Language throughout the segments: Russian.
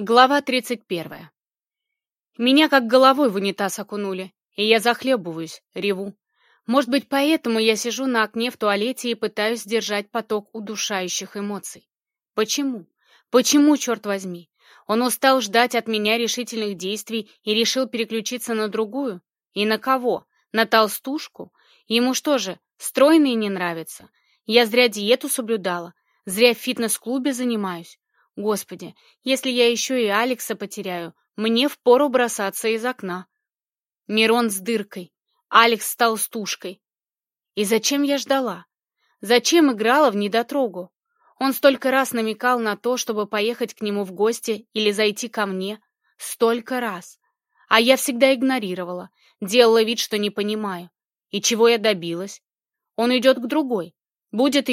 Глава 31. Меня как головой в унитаз окунули, и я захлебываюсь, реву. Может быть, поэтому я сижу на окне в туалете и пытаюсь сдержать поток удушающих эмоций. Почему? Почему, черт возьми? Он устал ждать от меня решительных действий и решил переключиться на другую? И на кого? На толстушку? Ему что же, стройные не нравятся? Я зря диету соблюдала, зря в фитнес-клубе занимаюсь. Господи, если я еще и Алекса потеряю, мне впору бросаться из окна. Мирон с дыркой, Алекс с толстушкой. И зачем я ждала? Зачем играла в недотрогу? Он столько раз намекал на то, чтобы поехать к нему в гости или зайти ко мне. Столько раз. А я всегда игнорировала, делала вид, что не понимаю. И чего я добилась? Он идет к другой, будет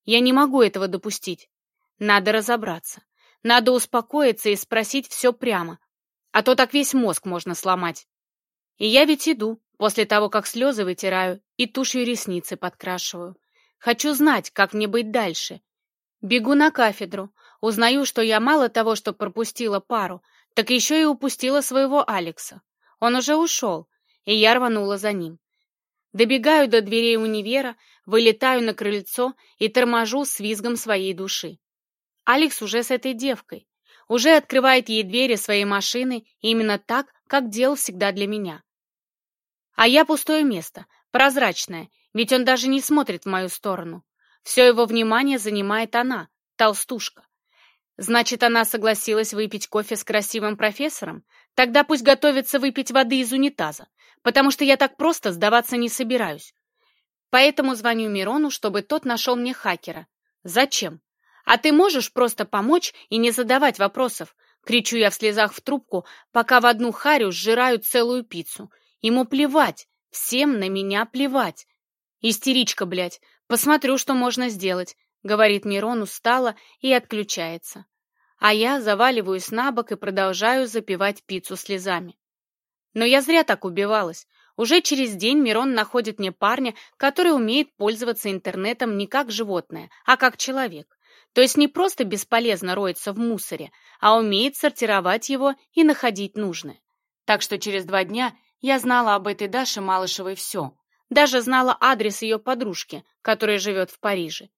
ее возить на свидание. Нельзя. Я не могу этого допустить. Надо разобраться. Надо успокоиться и спросить все прямо. А то так весь мозг можно сломать. И я ведь иду, после того, как слезы вытираю и тушью ресницы подкрашиваю. Хочу знать, как мне быть дальше. Бегу на кафедру, узнаю, что я мало того, что пропустила пару, так еще и упустила своего Алекса. Он уже ушел, и я рванула за ним. Добегаю до дверей универа, вылетаю на крыльцо и торможу с визгом своей души. Алекс уже с этой девкой, уже открывает ей двери своей машины именно так, как делал всегда для меня. А я пустое место, прозрачное, ведь он даже не смотрит в мою сторону. Все его внимание занимает она, толстушка. Значит, она согласилась выпить кофе с красивым профессором? Тогда пусть готовится выпить воды из унитаза, потому что я так просто сдаваться не собираюсь. Поэтому звоню Мирону, чтобы тот нашел мне хакера. Зачем? А ты можешь просто помочь и не задавать вопросов? Кричу я в слезах в трубку, пока в одну харю сжираю целую пиццу. Ему плевать, всем на меня плевать. Истеричка, блядь, посмотрю, что можно сделать, говорит Мирон устало и отключается. А я заваливаюсь на бок и продолжаю запивать пиццу слезами. Но я зря так убивалась. Уже через день Мирон находит мне парня, который умеет пользоваться интернетом не как животное, а как человек. То есть не просто бесполезно роется в мусоре, а умеет сортировать его и находить нужное. Так что через два дня я знала об этой Даше Малышевой все. Даже знала адрес ее подружки, которая живет в Париже.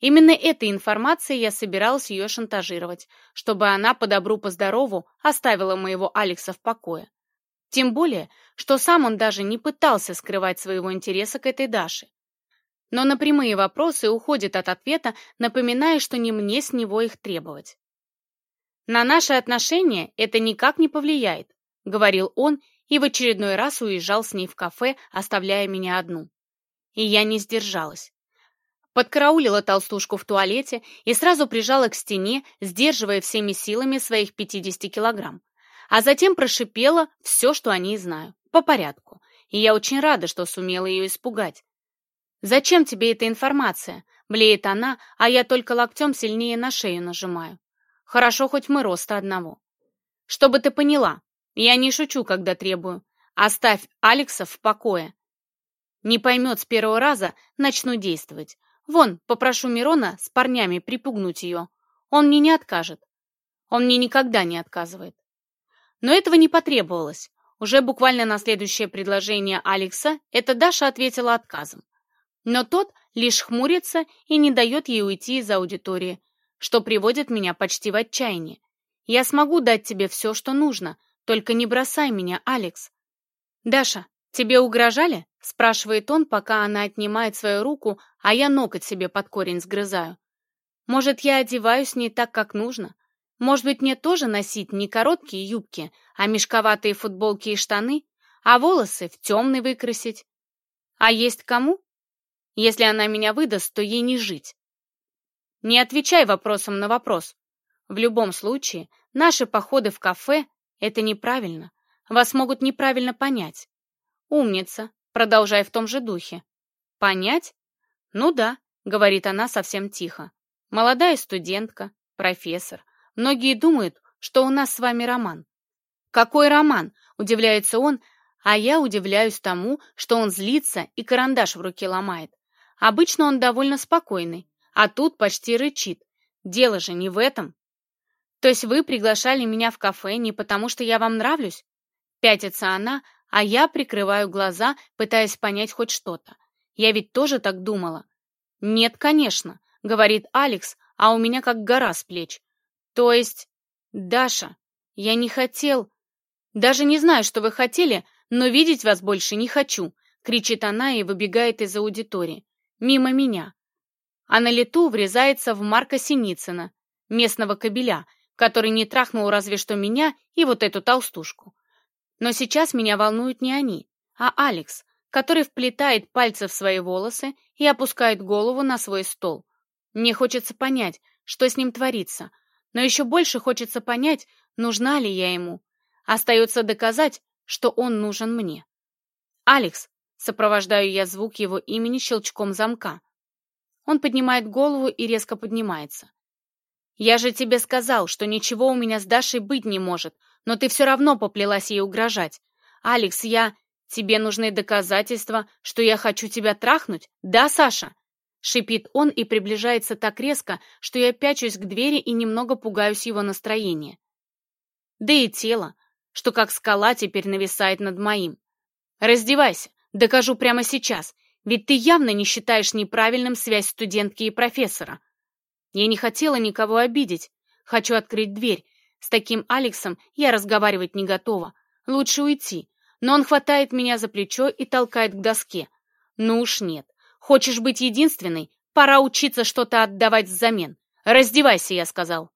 Именно этой информацией я собиралась ее шантажировать, чтобы она по добру по здорову оставила моего Алекса в покое. Тем более, что сам он даже не пытался скрывать своего интереса к этой Даше. Но на прямые вопросы уходит от ответа, напоминая, что не мне с него их требовать. «На наши отношения это никак не повлияет», — говорил он и в очередной раз уезжал с ней в кафе, оставляя меня одну. И я не сдержалась. Подкараулила толстушку в туалете и сразу прижала к стене, сдерживая всеми силами своих 50 килограмм. а затем прошипела все, что о ней знаю, по порядку, и я очень рада, что сумела ее испугать. «Зачем тебе эта информация?» — блеет она, а я только локтем сильнее на шею нажимаю. «Хорошо, хоть мы роста одного». «Чтобы ты поняла, я не шучу, когда требую. Оставь Алекса в покое». Не поймет с первого раза, начну действовать. Вон, попрошу Мирона с парнями припугнуть ее. Он мне не откажет. Он мне никогда не отказывает. Но этого не потребовалось. Уже буквально на следующее предложение Алекса эта Даша ответила отказом. Но тот лишь хмурится и не дает ей уйти из аудитории, что приводит меня почти в отчаяние. Я смогу дать тебе все, что нужно, только не бросай меня, Алекс. Даша, тебе угрожали? Спрашивает он, пока она отнимает свою руку, а я ноготь себе под корень сгрызаю. Может, я одеваюсь не так, как нужно? Может быть, мне тоже носить не короткие юбки, а мешковатые футболки и штаны, а волосы в темный выкрасить? А есть кому? Если она меня выдаст, то ей не жить. Не отвечай вопросом на вопрос. В любом случае, наши походы в кафе — это неправильно. Вас могут неправильно понять. Умница, продолжай в том же духе. Понять? Ну да, говорит она Многие думают, что у нас с вами роман. Какой роман? Удивляется он, а я удивляюсь тому, что он злится и карандаш в руке ломает. Обычно он довольно спокойный, а тут почти рычит. Дело же не в этом. То есть вы приглашали меня в кафе не потому, что я вам нравлюсь? Пятится она, а я прикрываю глаза, пытаясь понять хоть что-то. Я ведь тоже так думала. Нет, конечно, говорит Алекс, а у меня как гора с плеч. То есть, Даша, я не хотел... Даже не знаю, что вы хотели, но видеть вас больше не хочу, кричит она и выбегает из аудитории. Мимо меня. А на лету врезается в Марка Синицына, местного кобеля, который не трахнул разве что меня и вот эту толстушку. Но сейчас меня волнуют не они, а Алекс, который вплетает пальцы в свои волосы и опускает голову на свой стол. Мне хочется понять, что с ним творится, но еще больше хочется понять, нужна ли я ему. Остается доказать, что он нужен мне. «Алекс!» — сопровождаю я звук его имени щелчком замка. Он поднимает голову и резко поднимается. «Я же тебе сказал, что ничего у меня с Дашей быть не может, но ты все равно поплелась ей угрожать. Алекс, я... Тебе нужны доказательства, что я хочу тебя трахнуть? Да, Саша?» Шипит он и приближается так резко, что я пячусь к двери и немного пугаюсь его настроения. Да и тело, что как скала теперь нависает над моим. «Раздевайся, докажу прямо сейчас, ведь ты явно не считаешь неправильным связь студентки и профессора. Я не хотела никого обидеть. Хочу открыть дверь. С таким Алексом я разговаривать не готова. Лучше уйти. Но он хватает Хочешь быть единственной? Пора учиться что-то отдавать взамен. Раздевайся, я сказал.